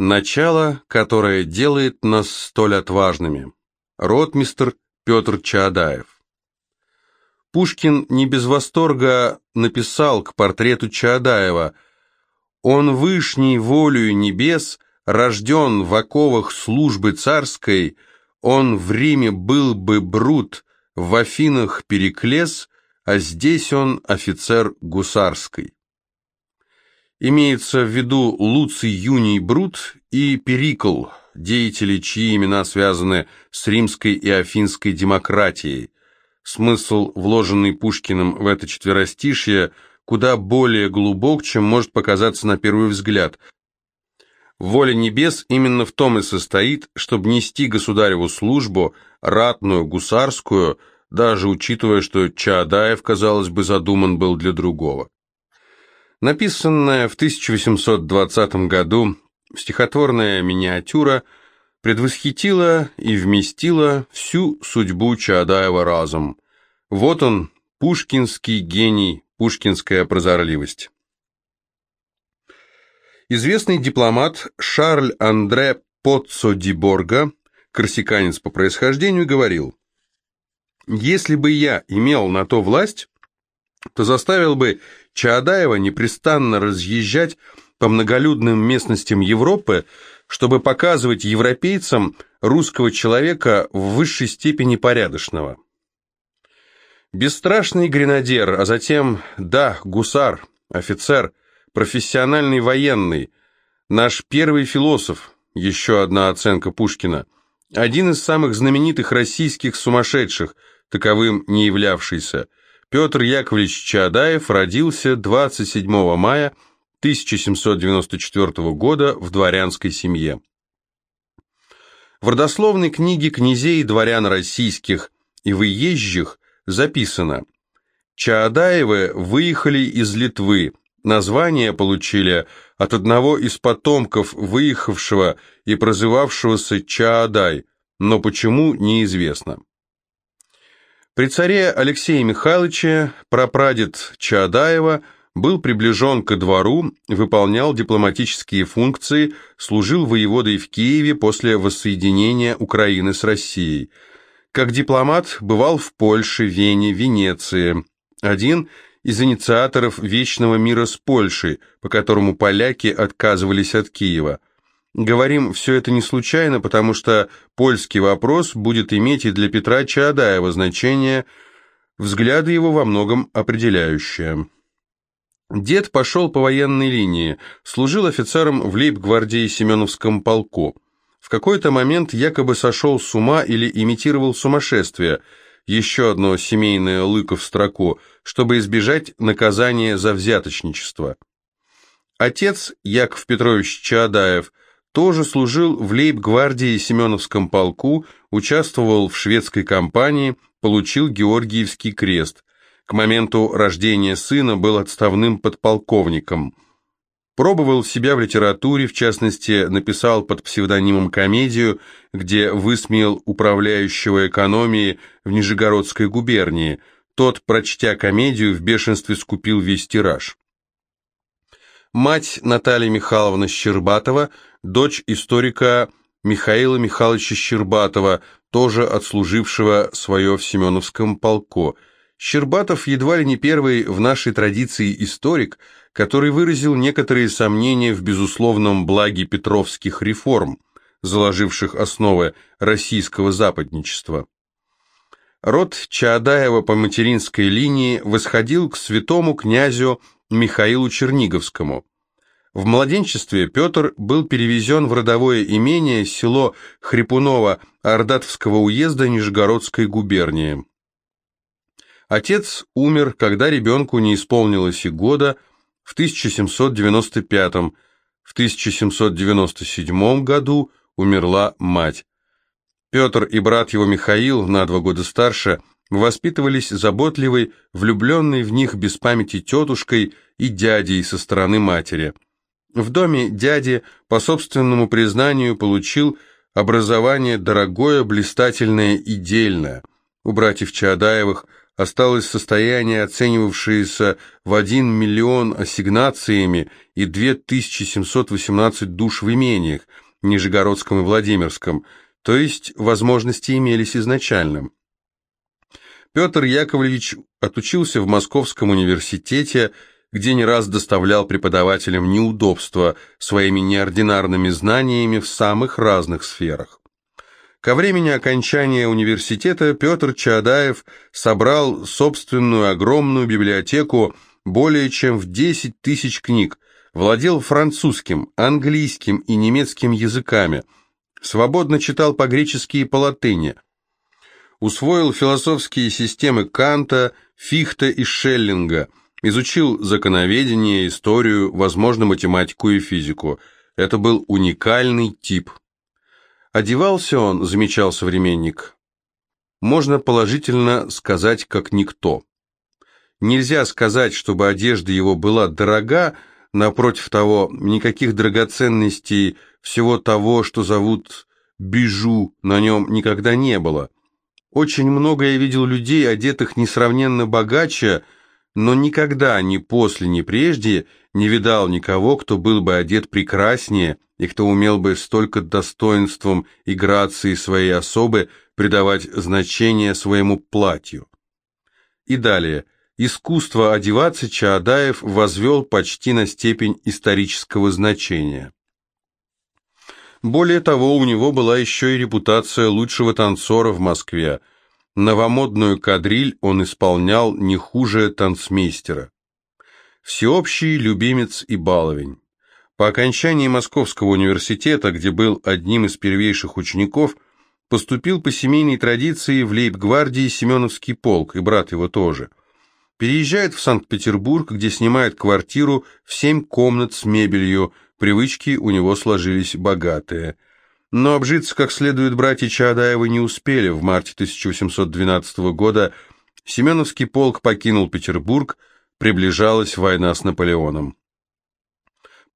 Начало, которое делает нас столь отважными. Ротмистр Петр Чаадаев. Пушкин не без восторга написал к портрету Чаадаева «Он вышней волею небес, рожден в оковах службы царской, он в Риме был бы брут, в Афинах Переклес, а здесь он офицер гусарской». Имеется в виду Луций Юний Брут и Перикл, деятели, чьи имена связаны с римской и афинской демократией. Смысл, вложенный Пушкиным в это четверостишье, куда более глубок, чем может показаться на первый взгляд. Воля небес именно в том и состоит, чтобы нести государеву службу, ратную, гусарскую, даже учитывая, что Чаадаев, казалось бы, задуман был для другого. Написанная в 1820 году стихотворная миниатюра предвосхитила и вместила всю судьбу Чаадаева разом. Вот он, пушкинский гений, пушкинская прозорливость. Известный дипломат Шарль Андре Поццо ди Борго, корсиканец по происхождению, говорил, «Если бы я имел на то власть, то заставил бы Чаадаева непрестанно разъезжать по многолюдным местностям Европы, чтобы показывать европейцам русского человека в высшей степени порядочного. Бесстрашный гренадер, а затем, да, гусар, офицер, профессиональный военный, наш первый философ, еще одна оценка Пушкина, один из самых знаменитых российских сумасшедших, таковым не являвшийся – Петр Яковлевич Чаадаев родился 27 мая 1794 года в дворянской семье. В родословной книге князей и дворян российских и выезжих записано «Чаадаевы выехали из Литвы, название получили от одного из потомков выехавшего и прозывавшегося Чаадай, но почему неизвестно». При царе Алексее Михайловиче прапрадед Чаадаева был приближен ко двору, выполнял дипломатические функции, служил воеводой в Киеве после воссоединения Украины с Россией. Как дипломат бывал в Польше, Вене, Венеции. Один из инициаторов Вечного мира с Польшей, по которому поляки отказывались от Киева. Говорим все это не случайно, потому что польский вопрос будет иметь и для Петра Чаадаева значение, взгляды его во многом определяющие. Дед пошел по военной линии, служил офицером в лейб-гвардии Семеновском полку. В какой-то момент якобы сошел с ума или имитировал сумасшествие, еще одно семейное лыко в строку, чтобы избежать наказания за взяточничество. Отец, Яков Петрович Чаадаев, тоже служил в лейб-гвардии Семеновском полку, участвовал в шведской кампании, получил Георгиевский крест. К моменту рождения сына был отставным подполковником. Пробовал себя в литературе, в частности, написал под псевдонимом комедию, где высмеял управляющего экономии в Нижегородской губернии. Тот, прочтя комедию, в бешенстве скупил весь тираж. Мать Наталья Михайловна Щербатова, дочь историка Михаила Михайловича Щербатова, тоже отслужившего свое в Семеновском полку. Щербатов едва ли не первый в нашей традиции историк, который выразил некоторые сомнения в безусловном благе петровских реформ, заложивших основы российского западничества. Род Чаадаева по материнской линии восходил к святому князю Михаилу Черниговскому. В младенчестве Петр был перевезен в родовое имение село Хрипуново Ордатовского уезда Нижегородской губернии. Отец умер, когда ребенку не исполнилось и года, в 1795 в 1797 году умерла мать. Петр и брат его Михаил, на два года старше, воспитывались заботливой, влюбленной в них без памяти тетушкой и дядей со стороны матери. В доме дяди, по собственному признанию, получил образование дорогое, блистательное и дельное. У братьев Чаадаевых осталось состояние, оценивавшееся в 1 миллион ассигнациями и 2718 душ в имениях, Нижегородском и Владимирском, то есть возможности имелись изначально. Петр Яковлевич отучился в Московском университете, где не раз доставлял преподавателям неудобства своими неординарными знаниями в самых разных сферах. Ко времени окончания университета Петр Чаадаев собрал собственную огромную библиотеку более чем в 10 тысяч книг, владел французским, английским и немецким языками, свободно читал по-гречески и по-латыни, усвоил философские системы Канта, Фихта и Шеллинга, изучил законоведение, историю, возможно, математику и физику. Это был уникальный тип. Одевался он, замечал современник, можно положительно сказать, как никто. Нельзя сказать, чтобы одежда его была дорога, напротив того, никаких драгоценностей, всего того, что зовут бижу, на нем никогда не было. Очень много я видел людей, одетых несравненно богаче, но никогда, ни после, ни прежде, не видал никого, кто был бы одет прекраснее и кто умел бы столько достоинством и грацией своей особы придавать значение своему платью. И далее. Искусство одеваться Чаадаев возвел почти на степень исторического значения. Более того, у него была еще и репутация лучшего танцора в Москве. Новомодную кадриль он исполнял не хуже танцмейстера. Всеобщий любимец и баловень. По окончании Московского университета, где был одним из первейших учеников, поступил по семейной традиции в лейб-гвардии Семеновский полк, и брат его тоже. Переезжает в Санкт-Петербург, где снимает квартиру в семь комнат с мебелью, привычки у него сложились богатые. Но обжиться как следует братья Чаадаевы не успели. В марте 1812 года Семеновский полк покинул Петербург, приближалась война с Наполеоном.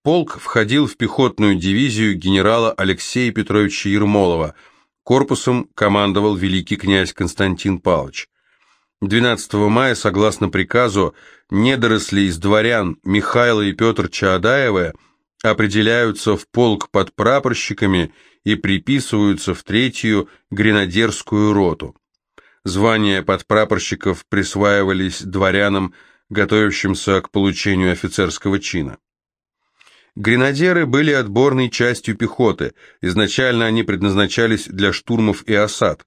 Полк входил в пехотную дивизию генерала Алексея Петровича Ермолова. Корпусом командовал великий князь Константин Павлович. 12 мая, согласно приказу, недоросли из дворян Михаила и Петр Чаадаевы определяются в полк под прапорщиками и приписываются в третью гренадерскую роту. Звания подпрапорщиков присваивались дворянам, готовящимся к получению офицерского чина. Гренадеры были отборной частью пехоты, изначально они предназначались для штурмов и осад.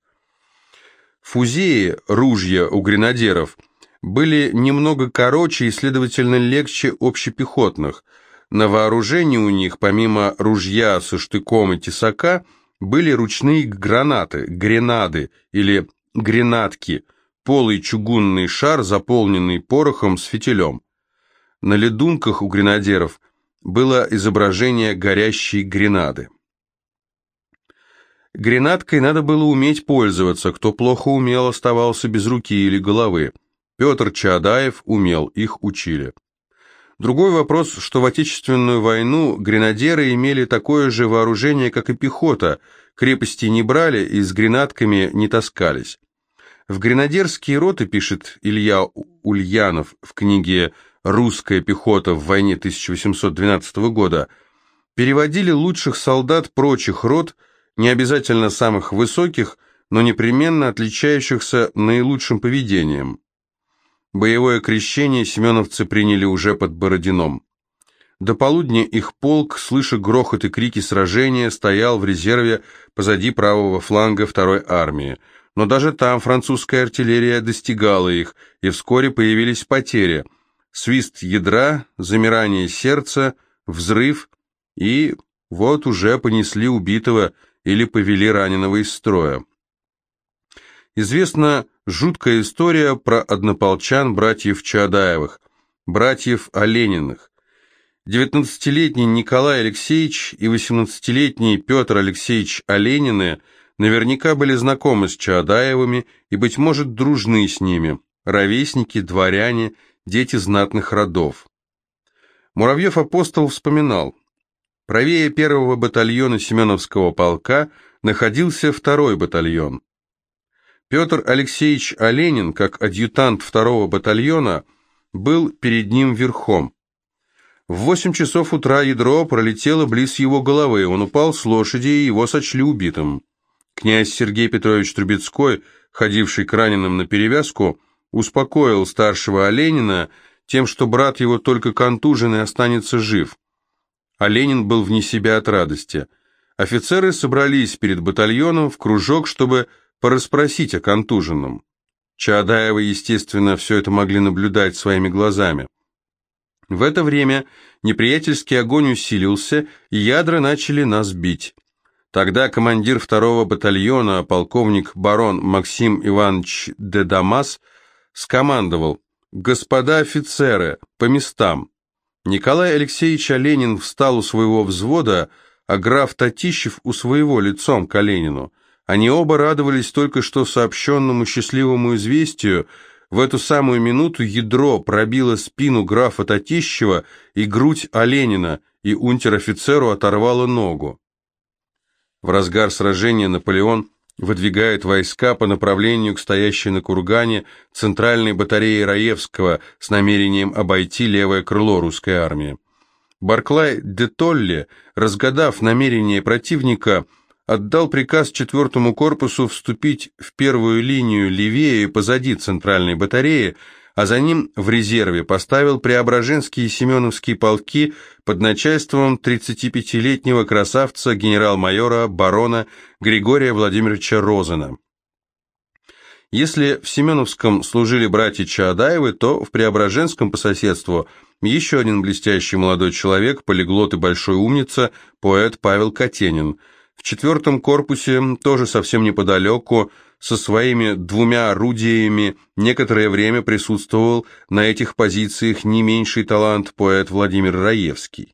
Фузеи, ружья у гренадеров, были немного короче и, следовательно, легче общепехотных. На вооружении у них, помимо ружья со штыком и тесака, были ручные гранаты, гренады или гренадки, полый чугунный шар, заполненный порохом с фитилем. На ледунках у гренадеров было изображение горящей гренады. Гренаткой надо было уметь пользоваться, кто плохо умел, оставался без руки или головы. Петр Чаадаев умел, их учили. Другой вопрос, что в Отечественную войну гренадеры имели такое же вооружение, как и пехота, крепости не брали и с гренатками не таскались. В гренадерские роты, пишет Илья Ульянов в книге «Русская пехота в войне 1812 года», переводили лучших солдат прочих рот не обязательно самых высоких, но непременно отличающихся наилучшим поведением. Боевое крещение семеновцы приняли уже под Бородином. До полудня их полк, слыша грохот и крики сражения, стоял в резерве позади правого фланга второй армии. Но даже там французская артиллерия достигала их, и вскоре появились потери. Свист ядра, замирание сердца, взрыв, и вот уже понесли убитого или повели раненого из строя. Известна жуткая история про однополчан братьев Чаадаевых, братьев Олениных. 19-летний Николай Алексеевич и 18-летний Петр Алексеевич Оленины наверняка были знакомы с Чаадаевыми и, быть может, дружны с ними, ровесники, дворяне, дети знатных родов. Муравьев-апостол вспоминал, Правее первого батальона Семеновского полка находился второй батальон. Петр Алексеевич Оленин, как адъютант второго батальона, был перед ним верхом. В восемь часов утра ядро пролетело близ его головы, он упал с лошади, и его сочли убитым. Князь Сергей Петрович Трубецкой, ходивший к раненым на перевязку, успокоил старшего Оленина тем, что брат его только контужен и останется жив. Оленин был вне себя от радости. Офицеры собрались перед батальоном в кружок, чтобы порасспросить о контуженном. Чаадаева, естественно, все это могли наблюдать своими глазами. В это время неприятельский огонь усилился, и ядра начали нас бить. Тогда командир второго батальона, полковник барон Максим Иванович де Дамас, скомандовал «Господа офицеры, по местам». Николай Алексеевич Оленин встал у своего взвода, а граф Татищев у своего лицом к Оленину. Они оба радовались только что сообщенному счастливому известию, в эту самую минуту ядро пробило спину графа Татищева и грудь Оленина, и унтер-офицеру оторвало ногу. В разгар сражения Наполеон выдвигает войска по направлению к стоящей на кургане центральной батареи Раевского с намерением обойти левое крыло русской армии. Барклай де Толли, разгадав намерение противника, отдал приказ четвертому корпусу вступить в первую линию левее позади центральной батареи, а за ним в резерве поставил Преображенские и Семеновские полки под начальством 35-летнего красавца генерал-майора барона Григория Владимировича Розена. Если в Семеновском служили братья Чаадаевы, то в Преображенском по соседству еще один блестящий молодой человек, полиглот и большой умница, поэт Павел Катенин – в четвертом корпусе, тоже совсем неподалеку, со своими двумя орудиями некоторое время присутствовал на этих позициях не меньший талант поэт Владимир Раевский.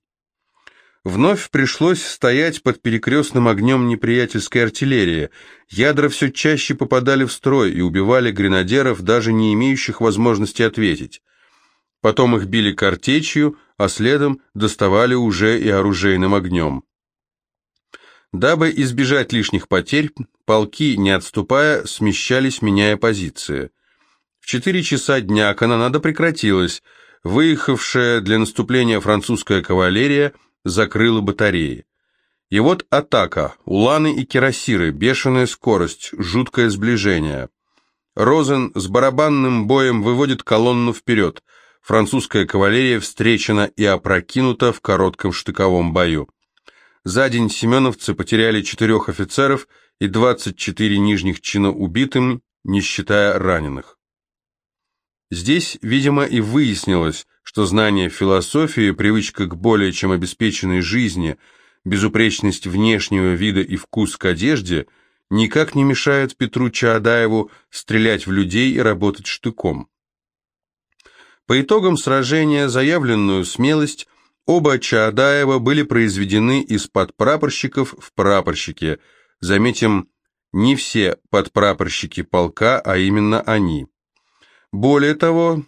Вновь пришлось стоять под перекрестным огнем неприятельской артиллерии. Ядра все чаще попадали в строй и убивали гренадеров, даже не имеющих возможности ответить. Потом их били картечью, а следом доставали уже и оружейным огнем. Дабы избежать лишних потерь, полки, не отступая, смещались, меняя позиции. В четыре часа дня канонада прекратилась, выехавшая для наступления французская кавалерия закрыла батареи. И вот атака, уланы и кирасиры, бешеная скорость, жуткое сближение. Розен с барабанным боем выводит колонну вперед. Французская кавалерия встречена и опрокинута в коротком штыковом бою. За день семеновцы потеряли четырех офицеров и 24 нижних чина убитым, не считая раненых. Здесь, видимо, и выяснилось, что знание философии, привычка к более чем обеспеченной жизни, безупречность внешнего вида и вкус к одежде никак не мешают Петру Чаадаеву стрелять в людей и работать штыком. По итогам сражения заявленную смелость Оба Чаадаева были произведены из подпрапорщиков в прапорщики. Заметим, не все подпрапорщики полка, а именно они. Более того,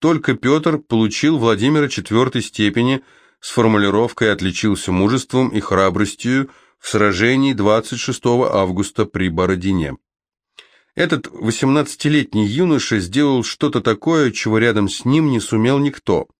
только Петр получил Владимира четвертой степени с формулировкой «отличился мужеством и храбростью» в сражении 26 августа при Бородине. Этот 18-летний юноша сделал что-то такое, чего рядом с ним не сумел никто –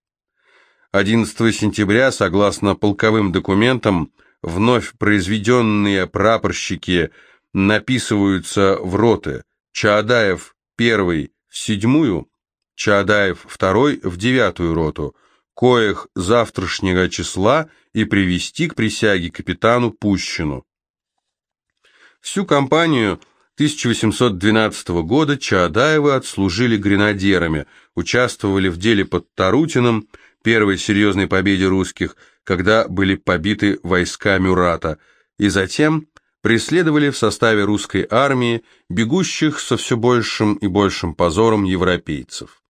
11 сентября, согласно полковым документам, вновь произведенные прапорщики написываются в роты. Чаадаев первый в седьмую, Чаадаев второй в девятую роту, коих завтрашнего числа и привести к присяге капитану Пущину. Всю кампанию 1812 года Чаадаевы отслужили гренадерами, участвовали в деле под Тарутином, первой серьезной победе русских, когда были побиты войска Мюрата, и затем преследовали в составе русской армии бегущих со все большим и большим позором европейцев.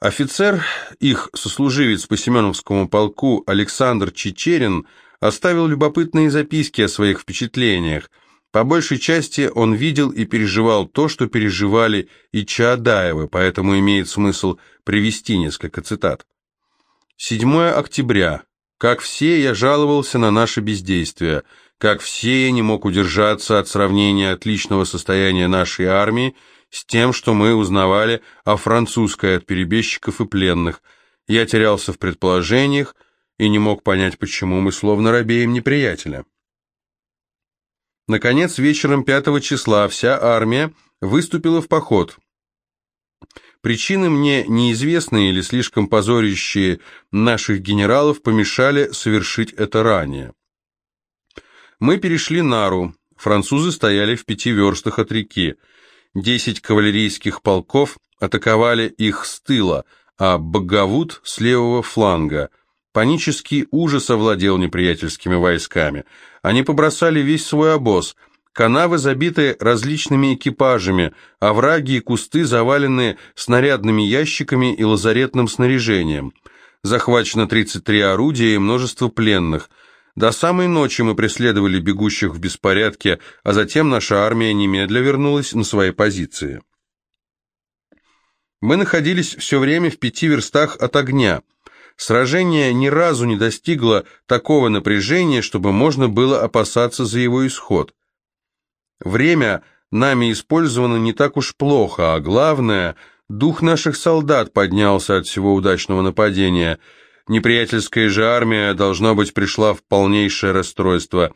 Офицер, их сослуживец по Семеновскому полку Александр Чечерин оставил любопытные записки о своих впечатлениях. По большей части он видел и переживал то, что переживали и Чаадаевы, поэтому имеет смысл привести несколько цитат. 7 октября. Как все, я жаловался на наше бездействие. Как все, я не мог удержаться от сравнения отличного состояния нашей армии с тем, что мы узнавали о французской от перебежчиков и пленных. Я терялся в предположениях и не мог понять, почему мы словно робеем неприятеля. Наконец, вечером 5 числа вся армия выступила в поход. Причины мне неизвестные или слишком позорящие наших генералов помешали совершить это ранее. Мы перешли Нару, французы стояли в пяти верстах от реки. Десять кавалерийских полков атаковали их с тыла, а Багавут с левого фланга. Панический ужас овладел неприятельскими войсками. Они побросали весь свой обоз. Канавы забиты различными экипажами, овраги и кусты завалены снарядными ящиками и лазаретным снаряжением. Захвачено 33 орудия и множество пленных. До самой ночи мы преследовали бегущих в беспорядке, а затем наша армия немедля вернулась на свои позиции. Мы находились все время в пяти верстах от огня. Сражение ни разу не достигло такого напряжения, чтобы можно было опасаться за его исход. Время нами использовано не так уж плохо, а главное, дух наших солдат поднялся от всего удачного нападения – Неприятельская же армия, должно быть, пришла в полнейшее расстройство.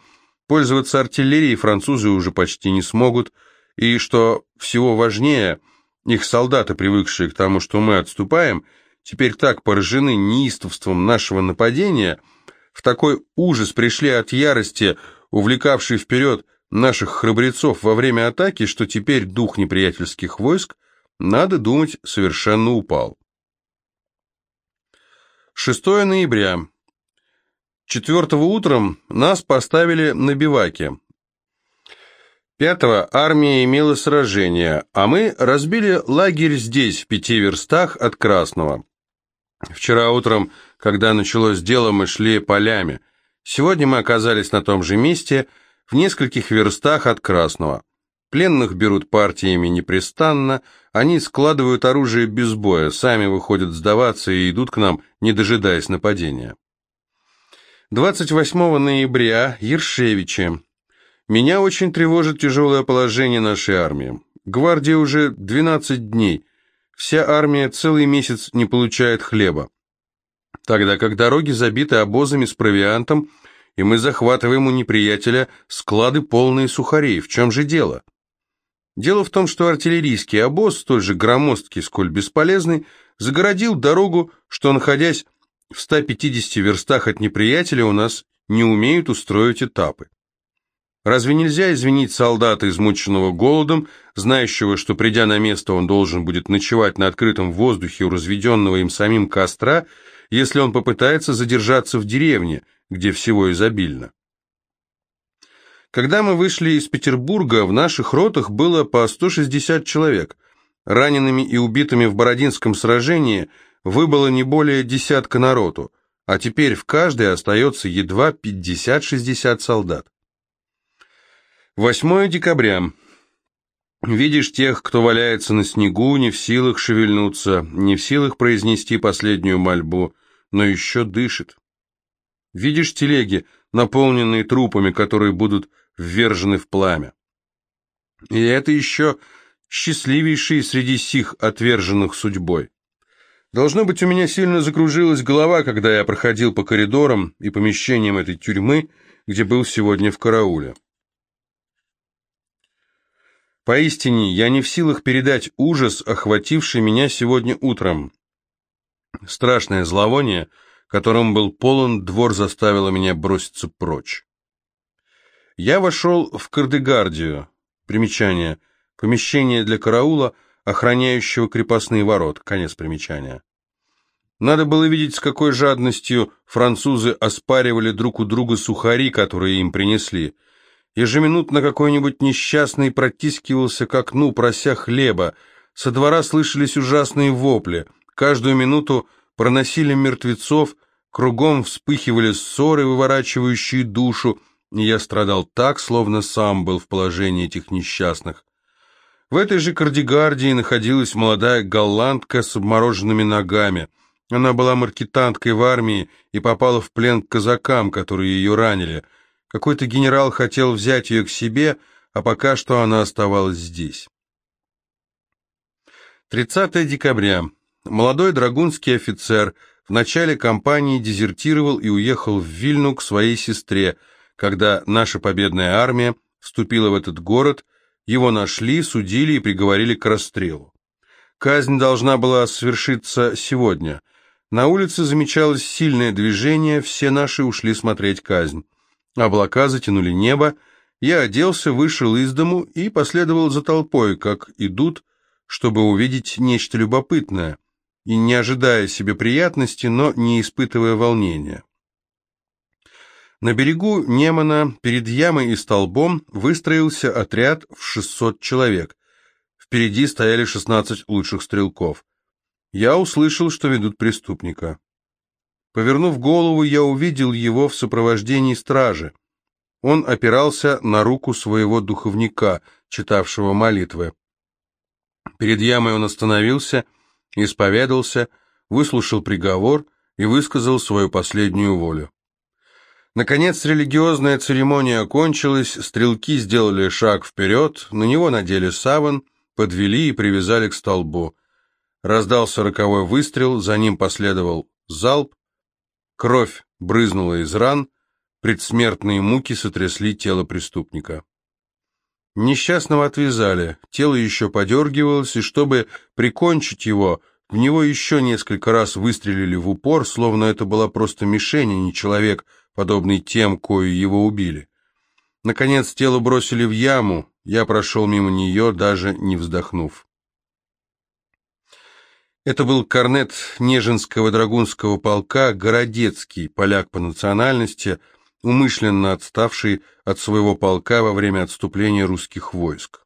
Пользоваться артиллерией французы уже почти не смогут, и, что всего важнее, их солдаты, привыкшие к тому, что мы отступаем, теперь так поражены неистовством нашего нападения, в такой ужас пришли от ярости, увлекавшей вперед наших храбрецов во время атаки, что теперь дух неприятельских войск, надо думать, совершенно упал. 6 ноября. 4 утром нас поставили на биваке. 5 армия имела сражение, а мы разбили лагерь здесь, в пяти верстах от Красного. Вчера утром, когда началось дело, мы шли полями. Сегодня мы оказались на том же месте, в нескольких верстах от Красного. Пленных берут партиями непрестанно, они складывают оружие без боя, сами выходят сдаваться и идут к нам, не дожидаясь нападения. 28 ноября, Ершевичи. Меня очень тревожит тяжелое положение нашей армии. Гвардия уже 12 дней. Вся армия целый месяц не получает хлеба. Тогда как дороги забиты обозами с провиантом, и мы захватываем у неприятеля склады полные сухарей. В чем же дело? Дело в том, что артиллерийский обоз, столь же громоздкий, сколь бесполезный, загородил дорогу, что, находясь в 150 верстах от неприятеля, у нас не умеют устроить этапы. Разве нельзя извинить солдата, измученного голодом, знающего, что, придя на место, он должен будет ночевать на открытом воздухе у разведенного им самим костра, если он попытается задержаться в деревне, где всего изобильно? Когда мы вышли из Петербурга, в наших ротах было по 160 человек. Ранеными и убитыми в Бородинском сражении выбыло не более десятка на роту, а теперь в каждой остается едва 50-60 солдат. 8 декабря. Видишь тех, кто валяется на снегу, не в силах шевельнуться, не в силах произнести последнюю мольбу, но еще дышит. Видишь телеги, наполненные трупами, которые будут ввержены в пламя. И это еще счастливейший среди сих отверженных судьбой. Должно быть, у меня сильно закружилась голова, когда я проходил по коридорам и помещениям этой тюрьмы, где был сегодня в карауле. Поистине, я не в силах передать ужас, охвативший меня сегодня утром. Страшное зловоние, которым был полон двор, заставило меня броситься прочь. Я вошел в Кардегардию. Примечание. Помещение для караула, охраняющего крепостные ворот. Конец примечания. Надо было видеть, с какой жадностью французы оспаривали друг у друга сухари, которые им принесли. Ежеминутно какой-нибудь несчастный протискивался к окну, прося хлеба. Со двора слышались ужасные вопли. Каждую минуту проносили мертвецов, кругом вспыхивали ссоры, выворачивающие душу, и я страдал так, словно сам был в положении этих несчастных. В этой же кардигардии находилась молодая голландка с обмороженными ногами. Она была маркетанткой в армии и попала в плен к казакам, которые ее ранили. Какой-то генерал хотел взять ее к себе, а пока что она оставалась здесь. 30 декабря. Молодой драгунский офицер в начале кампании дезертировал и уехал в Вильну к своей сестре. Когда наша победная армия вступила в этот город, его нашли, судили и приговорили к расстрелу. Казнь должна была свершиться сегодня. На улице замечалось сильное движение, все наши ушли смотреть казнь. Облака затянули небо, я оделся, вышел из дому и последовал за толпой, как идут, чтобы увидеть нечто любопытное, и не ожидая себе приятности, но не испытывая волнения. На берегу Немана, перед ямой и столбом, выстроился отряд в 600 человек. Впереди стояли 16 лучших стрелков. Я услышал, что ведут преступника. Повернув голову, я увидел его в сопровождении стражи. Он опирался на руку своего духовника, читавшего молитвы. Перед ямой он остановился, исповедался, выслушал приговор и высказал свою последнюю волю. Наконец религиозная церемония окончилась, стрелки сделали шаг вперед, на него надели саван, подвели и привязали к столбу. Раздался роковой выстрел, за ним последовал залп, кровь брызнула из ран, предсмертные муки сотрясли тело преступника. Несчастного отвязали, тело еще подергивалось, и чтобы прикончить его, в него еще несколько раз выстрелили в упор, словно это была просто мишень, а не человек, подобный тем, кои его убили. Наконец тело бросили в яму, я прошел мимо нее, даже не вздохнув. Это был корнет Нежинского драгунского полка Городецкий, поляк по национальности, умышленно отставший от своего полка во время отступления русских войск.